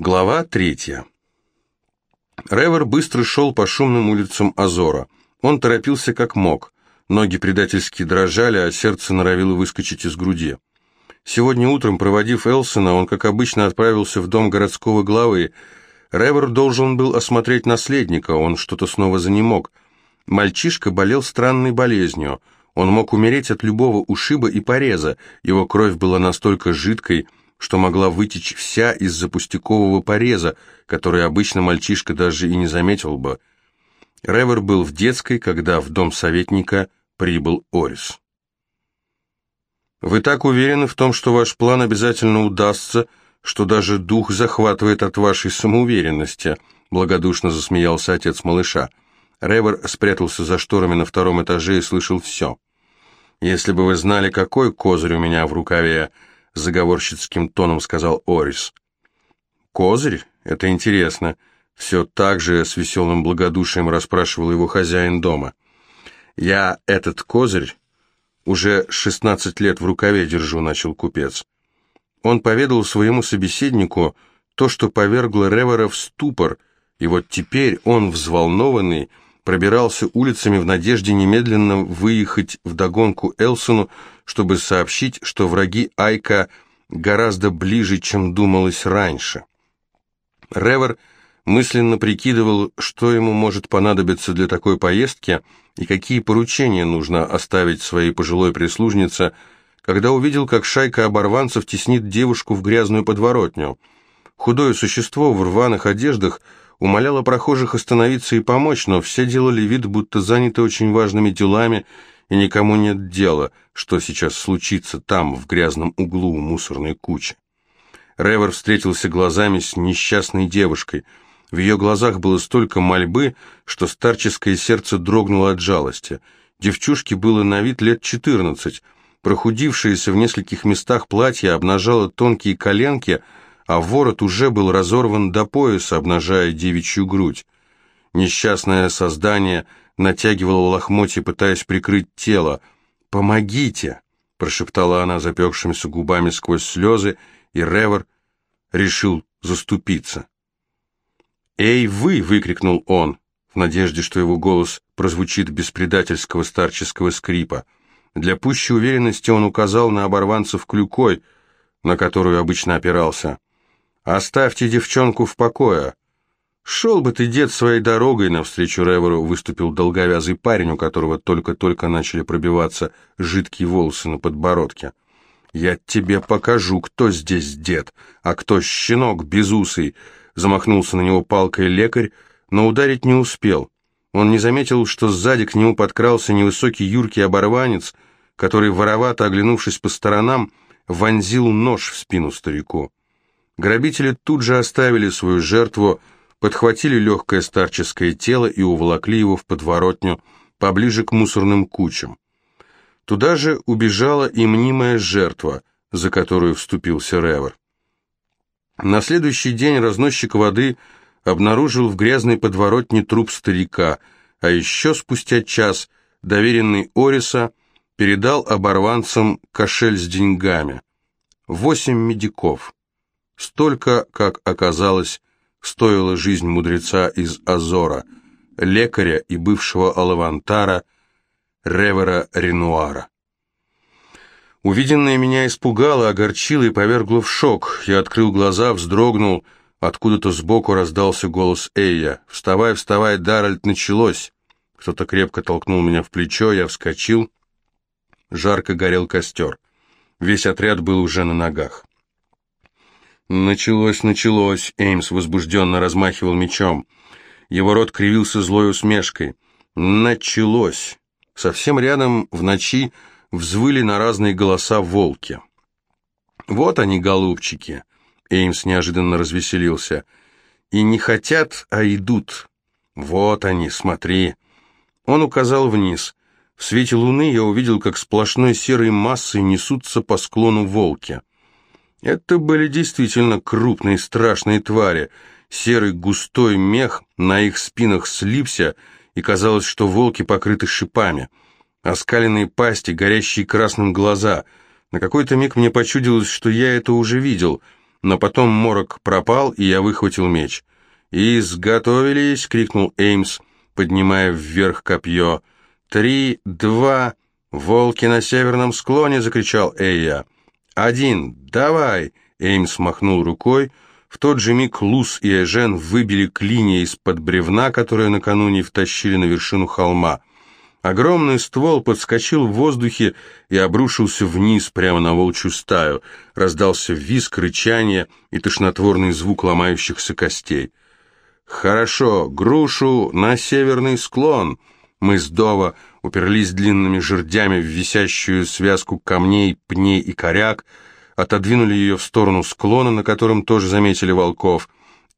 Глава третья. Ревер быстро шел по шумным улицам Азора. Он торопился как мог. Ноги предательски дрожали, а сердце норовило выскочить из груди. Сегодня утром, проводив Элсона, он, как обычно, отправился в дом городского главы. Ревер должен был осмотреть наследника, он что-то снова занемог. Мальчишка болел странной болезнью. Он мог умереть от любого ушиба и пореза. Его кровь была настолько жидкой, что могла вытечь вся из-за пустякового пореза, который обычно мальчишка даже и не заметил бы. Ревер был в детской, когда в дом советника прибыл Орис. «Вы так уверены в том, что ваш план обязательно удастся, что даже дух захватывает от вашей самоуверенности», благодушно засмеялся отец малыша. Ревер спрятался за шторами на втором этаже и слышал все. «Если бы вы знали, какой козырь у меня в рукаве», заговорщицким тоном сказал Орис. «Козырь? Это интересно». Все так же с веселым благодушием расспрашивал его хозяин дома. «Я этот козырь уже шестнадцать лет в рукаве держу», — начал купец. Он поведал своему собеседнику то, что повергло Ревера в ступор, и вот теперь он, взволнованный, пробирался улицами в надежде немедленно выехать в догонку Элсону, чтобы сообщить, что враги Айка гораздо ближе, чем думалось раньше. Ревер мысленно прикидывал, что ему может понадобиться для такой поездки и какие поручения нужно оставить своей пожилой прислужнице, когда увидел, как шайка оборванцев теснит девушку в грязную подворотню. Худое существо в рваных одеждах умоляло прохожих остановиться и помочь, но все делали вид, будто заняты очень важными делами, и никому нет дела, что сейчас случится там, в грязном углу у мусорной кучи. Ревер встретился глазами с несчастной девушкой. В ее глазах было столько мольбы, что старческое сердце дрогнуло от жалости. Девчушке было на вид лет четырнадцать. Прохудившееся в нескольких местах платье обнажало тонкие коленки, а ворот уже был разорван до пояса, обнажая девичью грудь. Несчастное создание натягивала лохмотья, пытаясь прикрыть тело. «Помогите!» — прошептала она запекшимися губами сквозь слезы, и Ревер решил заступиться. «Эй, вы!» — выкрикнул он, в надежде, что его голос прозвучит без предательского старческого скрипа. Для пущей уверенности он указал на оборванцев клюкой, на которую обычно опирался. «Оставьте девчонку в покое!» «Шел бы ты, дед, своей дорогой!» Навстречу Реверу выступил долговязый парень, у которого только-только начали пробиваться жидкие волосы на подбородке. «Я тебе покажу, кто здесь дед, а кто щенок безусый!» Замахнулся на него палкой лекарь, но ударить не успел. Он не заметил, что сзади к нему подкрался невысокий юркий оборванец, который, воровато оглянувшись по сторонам, вонзил нож в спину старику. Грабители тут же оставили свою жертву, подхватили легкое старческое тело и уволокли его в подворотню, поближе к мусорным кучам. Туда же убежала и мнимая жертва, за которую вступился Ревер. На следующий день разносчик воды обнаружил в грязной подворотне труп старика, а еще спустя час доверенный Ориса передал оборванцам кошель с деньгами. Восемь медиков. Столько, как оказалось, стоила жизнь мудреца из Азора, лекаря и бывшего алавантара Ревера Ренуара. Увиденное меня испугало, огорчило и повергло в шок. Я открыл глаза, вздрогнул. Откуда-то сбоку раздался голос Эйя. «Вставай, вставай, Даральд, началось!» Кто-то крепко толкнул меня в плечо, я вскочил. Жарко горел костер. Весь отряд был уже на ногах. «Началось, началось!» — Эймс возбужденно размахивал мечом. Его рот кривился злой усмешкой. «Началось!» Совсем рядом в ночи взвыли на разные голоса волки. «Вот они, голубчики!» Эймс неожиданно развеселился. «И не хотят, а идут. Вот они, смотри!» Он указал вниз. В свете луны я увидел, как сплошной серой массой несутся по склону волки. Это были действительно крупные страшные твари. Серый густой мех на их спинах слипся, и казалось, что волки покрыты шипами. Оскаленные пасти, горящие красным глаза. На какой-то миг мне почудилось, что я это уже видел. но потом морок пропал, и я выхватил меч. «Изготовились!» — крикнул Эймс, поднимая вверх копье. «Три, два...» «Волки на северном склоне!» — закричал Эйя. «Один! Давай!» — Эймс махнул рукой. В тот же миг Лус и Эжен выбили клинья из-под бревна, которое накануне втащили на вершину холма. Огромный ствол подскочил в воздухе и обрушился вниз, прямо на волчью стаю. Раздался визг, рычание и тошнотворный звук ломающихся костей. «Хорошо, грушу на северный склон!» Мы с Дова уперлись длинными жердями в висящую связку камней, пней и коряк, отодвинули ее в сторону склона, на котором тоже заметили волков.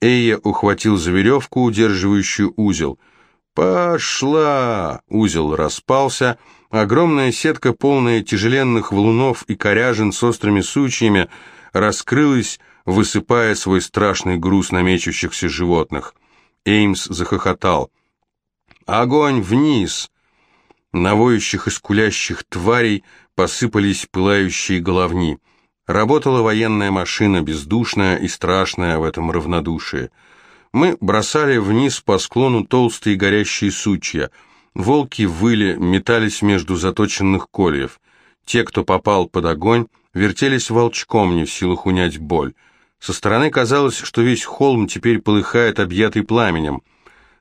Эйя ухватил за веревку, удерживающую узел — «Пошла!» Узел распался. Огромная сетка, полная тяжеленных валунов и коряжин с острыми сучьями, раскрылась, высыпая свой страшный груз на мечущихся животных. Эймс захохотал. «Огонь вниз!» На воющих и скулящих тварей посыпались пылающие головни. Работала военная машина, бездушная и страшная в этом равнодушии. Мы бросали вниз по склону толстые горящие сучья. Волки выли, метались между заточенных кольев. Те, кто попал под огонь, вертелись волчком, не в силах унять боль. Со стороны казалось, что весь холм теперь полыхает, объятый пламенем.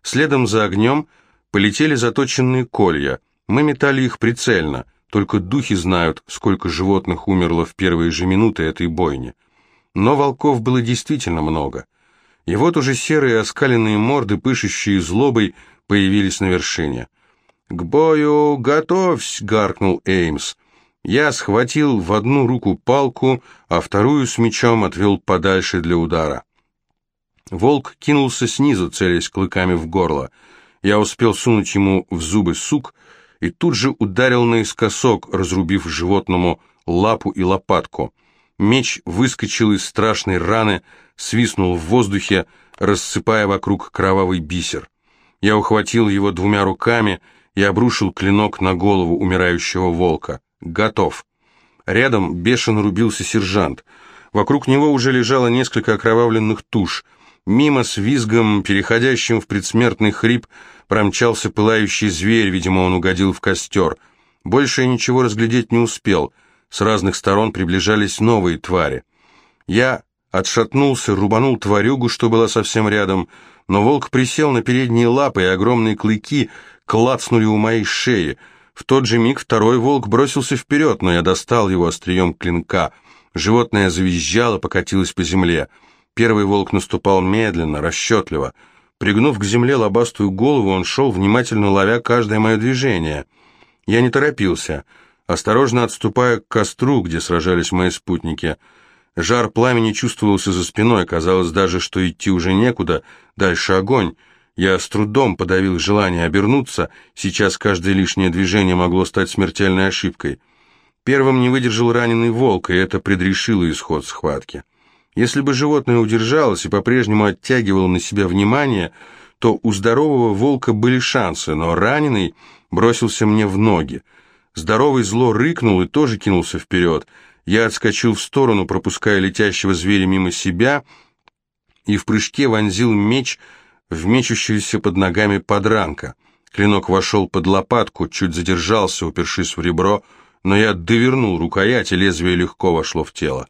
Следом за огнем полетели заточенные колья. Мы метали их прицельно, только духи знают, сколько животных умерло в первые же минуты этой бойни. Но волков было действительно много — и вот уже серые оскаленные морды, пышущие злобой, появились на вершине. «К бою готовься!» — гаркнул Эймс. Я схватил в одну руку палку, а вторую с мечом отвел подальше для удара. Волк кинулся снизу, целясь клыками в горло. Я успел сунуть ему в зубы сук и тут же ударил наискосок, разрубив животному лапу и лопатку. Меч выскочил из страшной раны, свистнул в воздухе, рассыпая вокруг кровавый бисер. Я ухватил его двумя руками и обрушил клинок на голову умирающего волка. Готов. Рядом бешено рубился сержант. Вокруг него уже лежало несколько окровавленных туш. Мимо с визгом, переходящим в предсмертный хрип, промчался пылающий зверь, видимо, он угодил в костер. Больше я ничего разглядеть не успел — с разных сторон приближались новые твари. Я отшатнулся, рубанул тварюгу, что была совсем рядом, но волк присел на передние лапы, и огромные клыки клацнули у моей шеи. В тот же миг второй волк бросился вперед, но я достал его острием клинка. Животное завизжало, покатилось по земле. Первый волк наступал медленно, расчетливо. Пригнув к земле лобастую голову, он шел, внимательно ловя каждое мое движение. Я не торопился — осторожно отступая к костру, где сражались мои спутники. Жар пламени чувствовался за спиной, казалось даже, что идти уже некуда, дальше огонь. Я с трудом подавил желание обернуться, сейчас каждое лишнее движение могло стать смертельной ошибкой. Первым не выдержал раненый волк, и это предрешило исход схватки. Если бы животное удержалось и по-прежнему оттягивало на себя внимание, то у здорового волка были шансы, но раненый бросился мне в ноги. Здоровый зло рыкнул и тоже кинулся вперед. Я отскочил в сторону, пропуская летящего зверя мимо себя, и в прыжке вонзил меч в мечущуюся под ногами подранка. Клинок вошел под лопатку, чуть задержался, упершись в ребро, но я довернул рукоять, и лезвие легко вошло в тело.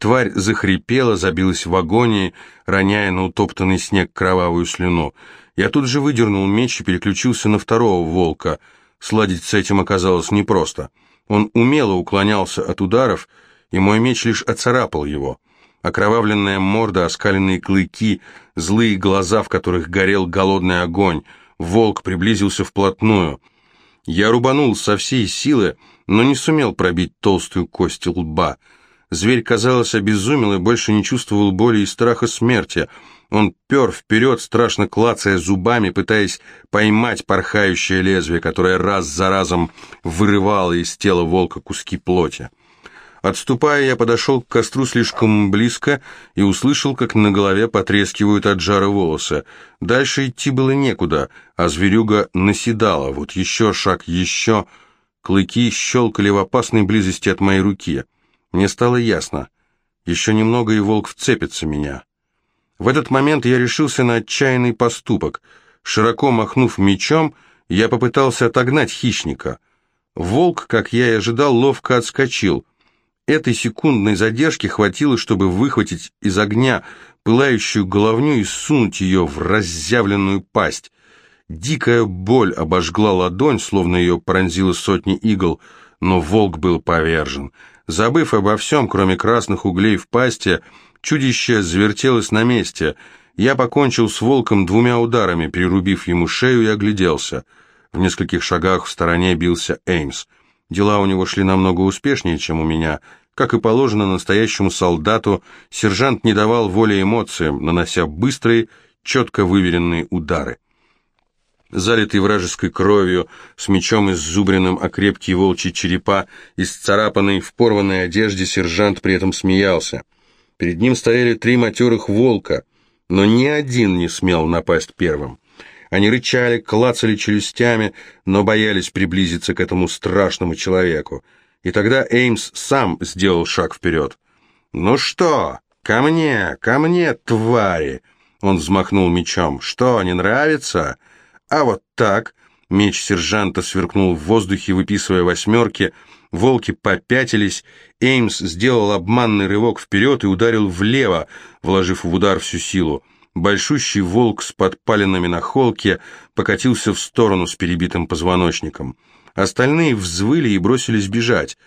Тварь захрипела, забилась в агонии, роняя на утоптанный снег кровавую слюну. Я тут же выдернул меч и переключился на второго волка — Сладить с этим оказалось непросто. Он умело уклонялся от ударов, и мой меч лишь оцарапал его. Окровавленная морда, оскаленные клыки, злые глаза, в которых горел голодный огонь. Волк приблизился вплотную. Я рубанул со всей силы, но не сумел пробить толстую кость лба. Зверь, казалось, обезумел и больше не чувствовал боли и страха смерти — он пер вперед, страшно клацая зубами, пытаясь поймать порхающее лезвие, которое раз за разом вырывало из тела волка куски плоти. Отступая, я подошел к костру слишком близко и услышал, как на голове потрескивают от жара волосы. Дальше идти было некуда, а зверюга наседала. Вот еще шаг, еще... Клыки щелкали в опасной близости от моей руки. Мне стало ясно. Еще немного, и волк вцепится меня. В этот момент я решился на отчаянный поступок. Широко махнув мечом, я попытался отогнать хищника. Волк, как я и ожидал, ловко отскочил. Этой секундной задержки хватило, чтобы выхватить из огня пылающую головню и сунуть ее в разъявленную пасть. Дикая боль обожгла ладонь, словно ее пронзило сотни игл, но волк был повержен. Забыв обо всем, кроме красных углей в пасти, чудище завертелось на месте. Я покончил с волком двумя ударами, перерубив ему шею и огляделся. В нескольких шагах в стороне бился Эймс. Дела у него шли намного успешнее, чем у меня. Как и положено настоящему солдату, сержант не давал воли эмоциям, нанося быстрые, четко выверенные удары. Залитый вражеской кровью, с мечом иззубренным о крепкие волчьи черепа, исцарапанный в порванной одежде, сержант при этом смеялся. Перед ним стояли три матерых волка, но ни один не смел напасть первым. Они рычали, клацали челюстями, но боялись приблизиться к этому страшному человеку. И тогда Эймс сам сделал шаг вперед. «Ну что, ко мне, ко мне, твари!» Он взмахнул мечом. «Что, не нравится?» «А вот так!» Меч сержанта сверкнул в воздухе, выписывая восьмерки. Волки попятились. Эймс сделал обманный рывок вперед и ударил влево, вложив в удар всю силу. Большущий волк с подпаленными на холке покатился в сторону с перебитым позвоночником. Остальные взвыли и бросились бежать.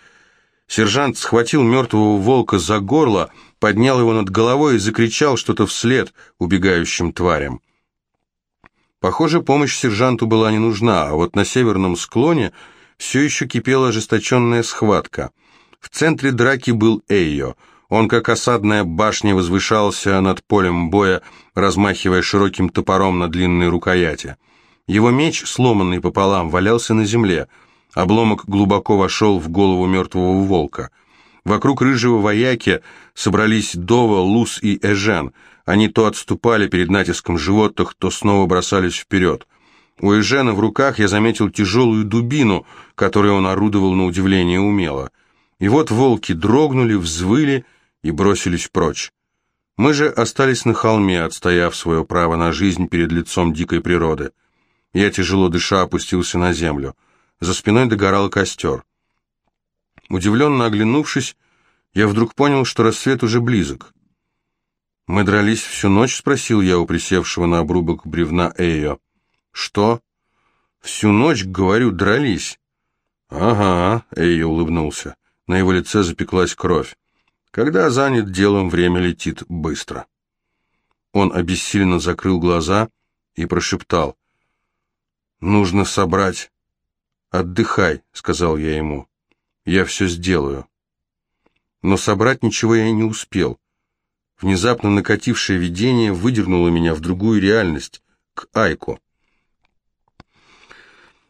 Сержант схватил мертвого волка за горло, поднял его над головой и закричал что-то вслед убегающим тварям. Похоже, помощь сержанту была не нужна, а вот на северном склоне все еще кипела ожесточенная схватка. В центре драки был Эйо — он, как осадная башня, возвышался над полем боя, размахивая широким топором на длинной рукояти. Его меч, сломанный пополам, валялся на земле. Обломок глубоко вошел в голову мертвого волка. Вокруг рыжего вояки собрались Дова, Лус и Эжен. Они то отступали перед натиском животных, то снова бросались вперед. У Эжена в руках я заметил тяжелую дубину, которой он орудовал на удивление умело. И вот волки дрогнули, взвыли и бросились прочь. Мы же остались на холме, отстояв свое право на жизнь перед лицом дикой природы. Я, тяжело дыша, опустился на землю. За спиной догорал костер. Удивленно оглянувшись, я вдруг понял, что рассвет уже близок. «Мы дрались всю ночь?» — спросил я у присевшего на обрубок бревна Эйо. «Что?» «Всю ночь, говорю, дрались». «Ага», — Эйо улыбнулся. На его лице запеклась кровь. Когда занят делом, время летит быстро. Он обессиленно закрыл глаза и прошептал. «Нужно собрать...» «Отдыхай», — сказал я ему. «Я все сделаю». Но собрать ничего я не успел. Внезапно накатившее видение выдернуло меня в другую реальность, к Айку.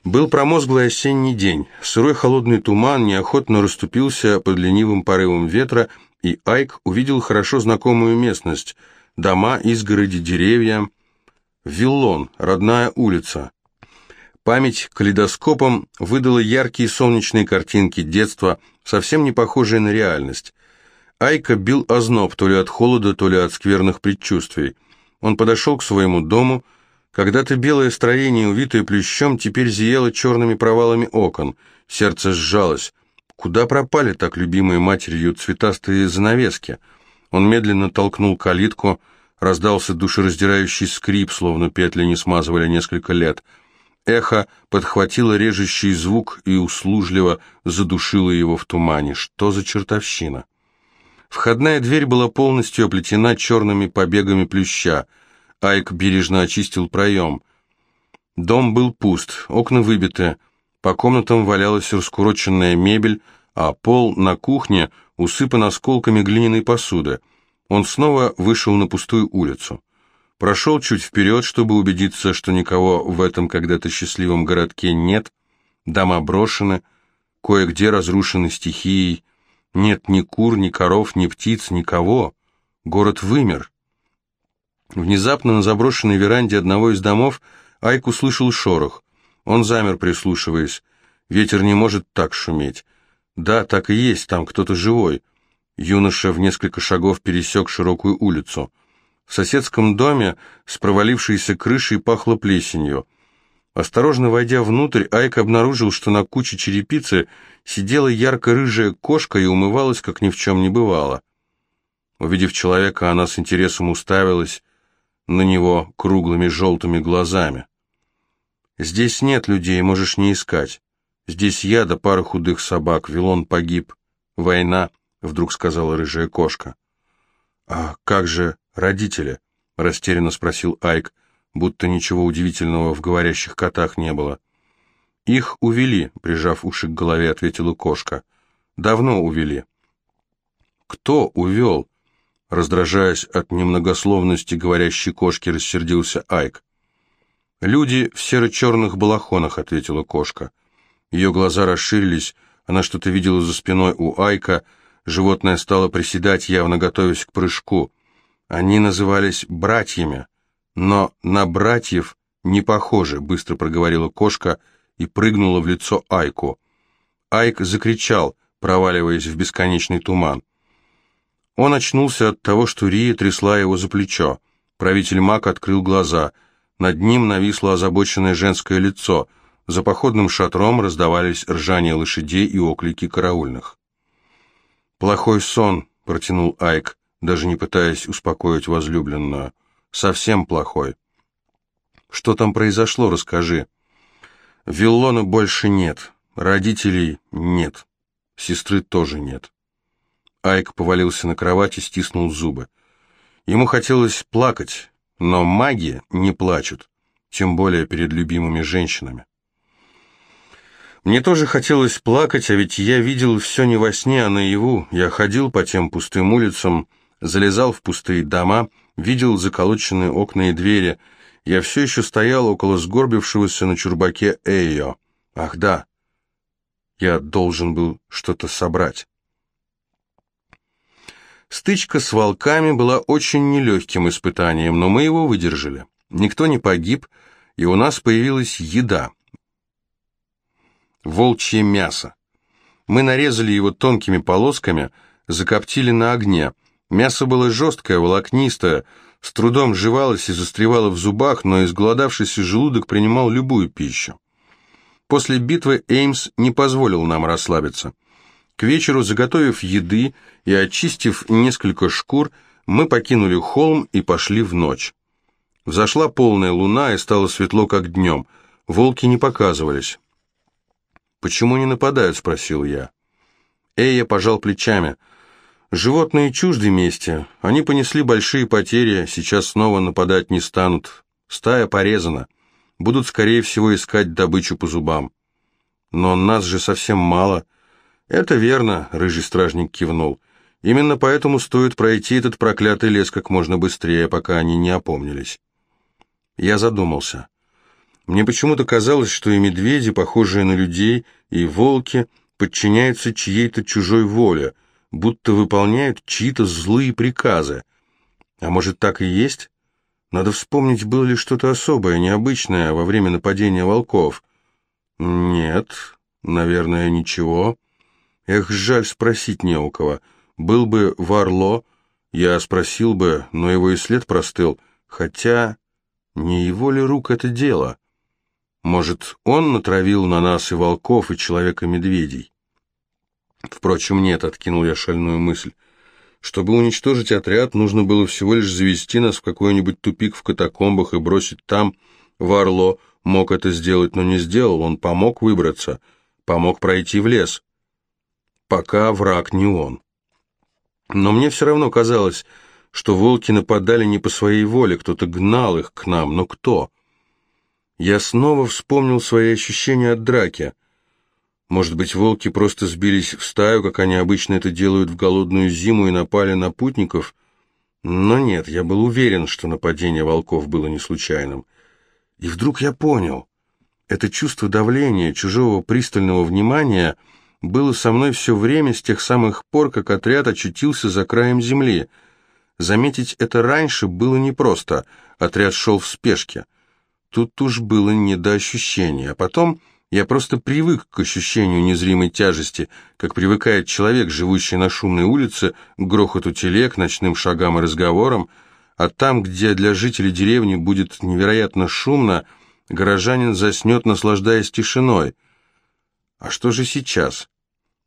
Был промозглый осенний день. Сырой холодный туман неохотно расступился под ленивым порывом ветра, и Айк увидел хорошо знакомую местность. Дома, изгороди, деревья. Виллон, родная улица. Память калейдоскопом выдала яркие солнечные картинки детства, совсем не похожие на реальность. Айка бил озноб то ли от холода, то ли от скверных предчувствий. Он подошел к своему дому. Когда-то белое строение, увитое плющом, теперь зияло черными провалами окон. Сердце сжалось. Куда пропали так любимые матерью цветастые занавески? Он медленно толкнул калитку, раздался душераздирающий скрип, словно петли не смазывали несколько лет. Эхо подхватило режущий звук и услужливо задушило его в тумане. Что за чертовщина? Входная дверь была полностью оплетена черными побегами плюща. Айк бережно очистил проем. Дом был пуст, окна выбиты, по комнатам валялась раскуроченная мебель, а пол на кухне усыпан осколками глиняной посуды. Он снова вышел на пустую улицу. Прошел чуть вперед, чтобы убедиться, что никого в этом когда-то счастливом городке нет. Дома брошены, кое-где разрушены стихией. Нет ни кур, ни коров, ни птиц, никого. Город вымер. Внезапно на заброшенной веранде одного из домов Айк услышал шорох. Он замер, прислушиваясь. Ветер не может так шуметь. Да, так и есть, там кто-то живой. Юноша в несколько шагов пересек широкую улицу. В соседском доме с провалившейся крышей пахло плесенью. Осторожно войдя внутрь, Айк обнаружил, что на куче черепицы сидела ярко-рыжая кошка и умывалась, как ни в чем не бывало. Увидев человека, она с интересом уставилась на него круглыми желтыми глазами. «Здесь нет людей, можешь не искать. Здесь я да пара худых собак, Вилон погиб. Война», — вдруг сказала рыжая кошка. «А как же родители?» — растерянно спросил Айк, будто ничего удивительного в говорящих котах не было. «Их увели», — прижав уши к голове, ответила кошка. «Давно увели». «Кто увел?» Раздражаясь от немногословности говорящей кошки, рассердился Айк. «Люди в серо-черных балахонах», — ответила кошка. Ее глаза расширились, она что-то видела за спиной у Айка, животное стало приседать, явно готовясь к прыжку. Они назывались братьями, но на братьев не похожи, быстро проговорила кошка и прыгнула в лицо Айку. Айк закричал, проваливаясь в бесконечный туман. Он очнулся от того, что Рия трясла его за плечо. Правитель маг открыл глаза. Над ним нависло озабоченное женское лицо. За походным шатром раздавались ржание лошадей и оклики караульных. «Плохой сон», — протянул Айк, даже не пытаясь успокоить возлюбленную. «Совсем плохой». «Что там произошло, расскажи». «Виллона больше нет, родителей нет, сестры тоже нет». Айк повалился на кровать и стиснул зубы. Ему хотелось плакать, но маги не плачут, тем более перед любимыми женщинами. Мне тоже хотелось плакать, а ведь я видел все не во сне, а наяву. Я ходил по тем пустым улицам, залезал в пустые дома, видел заколоченные окна и двери. Я все еще стоял около сгорбившегося на чурбаке Эйо. Ах да, я должен был что-то собрать. Стычка с волками была очень нелегким испытанием, но мы его выдержали. Никто не погиб, и у нас появилась еда. Волчье мясо. Мы нарезали его тонкими полосками, закоптили на огне. Мясо было жесткое, волокнистое, с трудом жевалось и застревало в зубах, но изголодавшийся желудок принимал любую пищу. После битвы Эймс не позволил нам расслабиться. К вечеру, заготовив еды и очистив несколько шкур, мы покинули холм и пошли в ночь. Взошла полная луна и стало светло, как днем. Волки не показывались. «Почему не нападают?» — спросил я. Эя пожал плечами. «Животные чужды мести. Они понесли большие потери, сейчас снова нападать не станут. Стая порезана. Будут, скорее всего, искать добычу по зубам. Но нас же совсем мало. «Это верно», — рыжий стражник кивнул. «Именно поэтому стоит пройти этот проклятый лес как можно быстрее, пока они не опомнились». Я задумался. Мне почему-то казалось, что и медведи, похожие на людей, и волки подчиняются чьей-то чужой воле, будто выполняют чьи-то злые приказы. А может, так и есть? Надо вспомнить, было ли что-то особое, необычное во время нападения волков. Нет, наверное, ничего. Эх, жаль, спросить не у кого. Был бы Варло, я спросил бы, но его и след простыл. Хотя, не его ли рук это дело? Может, он натравил на нас и волков, и человека-медведей? Впрочем, нет, откинул я шальную мысль. Чтобы уничтожить отряд, нужно было всего лишь завести нас в какой-нибудь тупик в катакомбах и бросить там. Варло мог это сделать, но не сделал. Он помог выбраться, помог пройти в лес пока враг не он. Но мне все равно казалось, что волки нападали не по своей воле, кто-то гнал их к нам, но кто? Я снова вспомнил свои ощущения от драки. Может быть, волки просто сбились в стаю, как они обычно это делают в голодную зиму и напали на путников? Но нет, я был уверен, что нападение волков было не случайным. И вдруг я понял. Это чувство давления, чужого пристального внимания — было со мной все время с тех самых пор, как отряд очутился за краем земли. Заметить это раньше было непросто, отряд шел в спешке. Тут уж было не до ощущения. А потом Я просто привык к ощущению незримой тяжести, как привыкает человек, живущий на шумной улице, к грохоту телег, ночным шагам и разговорам, а там, где для жителей деревни будет невероятно шумно, горожанин заснет, наслаждаясь тишиной. А что же сейчас?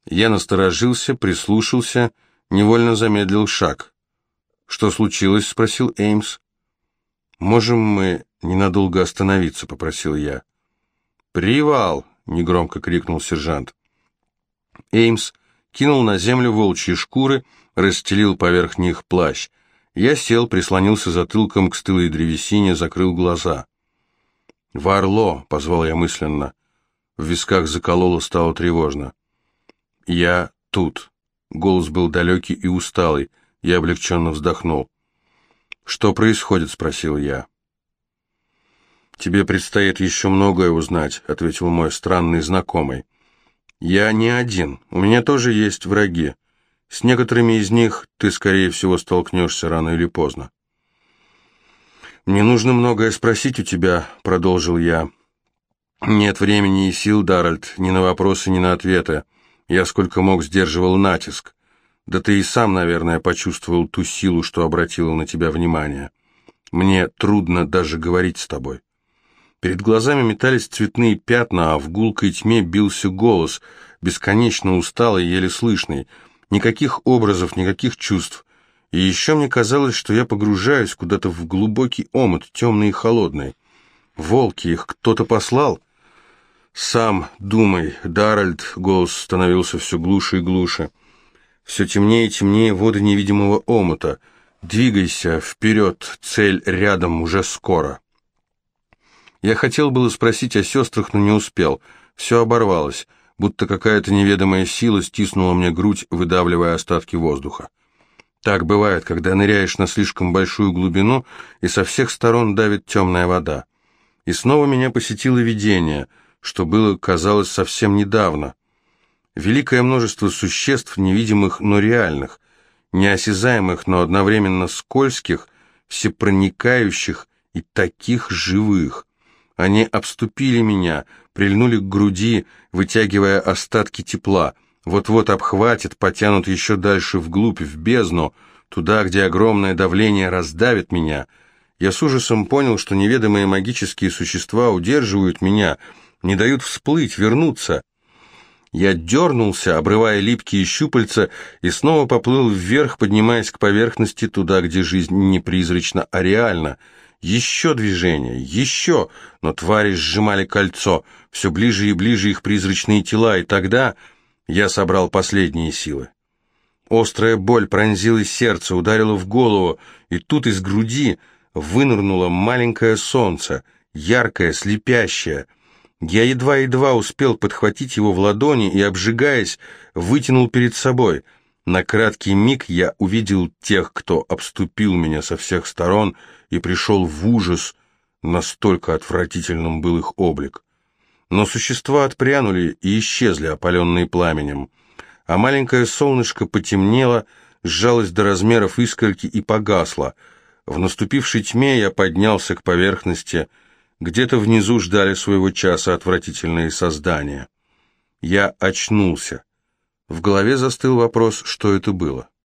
Я насторожился, прислушался, невольно замедлил шаг. «Что случилось?» — спросил Эймс. «Можем мы ненадолго остановиться?» — попросил я. «Привал!» — негромко крикнул сержант. Эймс кинул на землю волчьи шкуры, расстелил поверх них плащ. Я сел, прислонился затылком к стылой древесине, закрыл глаза. «Варло!» — позвал я мысленно. В висках закололо, стало тревожно. «Я тут». Голос был далекий и усталый. Я облегченно вздохнул. «Что происходит?» — спросил я. «Тебе предстоит еще многое узнать», — ответил мой странный знакомый. «Я не один. У меня тоже есть враги. С некоторыми из них ты, скорее всего, столкнешься рано или поздно». «Мне нужно многое спросить у тебя», — продолжил я. «Нет времени и сил, Даральд, ни на вопросы, ни на ответы. Я сколько мог сдерживал натиск. Да ты и сам, наверное, почувствовал ту силу, что обратила на тебя внимание. Мне трудно даже говорить с тобой». Перед глазами метались цветные пятна, а в гулкой тьме бился голос, бесконечно усталый, еле слышный. Никаких образов, никаких чувств. И еще мне казалось, что я погружаюсь куда-то в глубокий омут, темный и холодный. Волки, их кто-то послал? Сам думай, Даральд, голос становился все глуше и глуше. Все темнее и темнее воды невидимого омута. Двигайся вперед, цель рядом, уже скоро. Я хотел было спросить о сестрах, но не успел. Все оборвалось, будто какая-то неведомая сила стиснула мне грудь, выдавливая остатки воздуха. Так бывает, когда ныряешь на слишком большую глубину, и со всех сторон давит темная вода. И снова меня посетило видение, что было, казалось, совсем недавно. Великое множество существ, невидимых, но реальных, неосязаемых, но одновременно скользких, всепроникающих и таких живых. Они обступили меня, прильнули к груди, вытягивая остатки тепла. Вот-вот обхватят, потянут еще дальше вглубь, в бездну, туда, где огромное давление раздавит меня. Я с ужасом понял, что неведомые магические существа удерживают меня, не дают всплыть, вернуться. Я дернулся, обрывая липкие щупальца, и снова поплыл вверх, поднимаясь к поверхности, туда, где жизнь не призрачна, а реальна — еще движение, еще, но твари сжимали кольцо, все ближе и ближе их призрачные тела, и тогда я собрал последние силы. Острая боль пронзила сердце, ударила в голову, и тут из груди вынырнуло маленькое солнце, яркое, слепящее. Я едва-едва успел подхватить его в ладони и, обжигаясь, вытянул перед собой. На краткий миг я увидел тех, кто обступил меня со всех сторон, — и пришел в ужас, настолько отвратительным был их облик. Но существа отпрянули и исчезли, опаленные пламенем, а маленькое солнышко потемнело, сжалось до размеров искорки и погасло. В наступившей тьме я поднялся к поверхности, где-то внизу ждали своего часа отвратительные создания. Я очнулся. В голове застыл вопрос, что это было.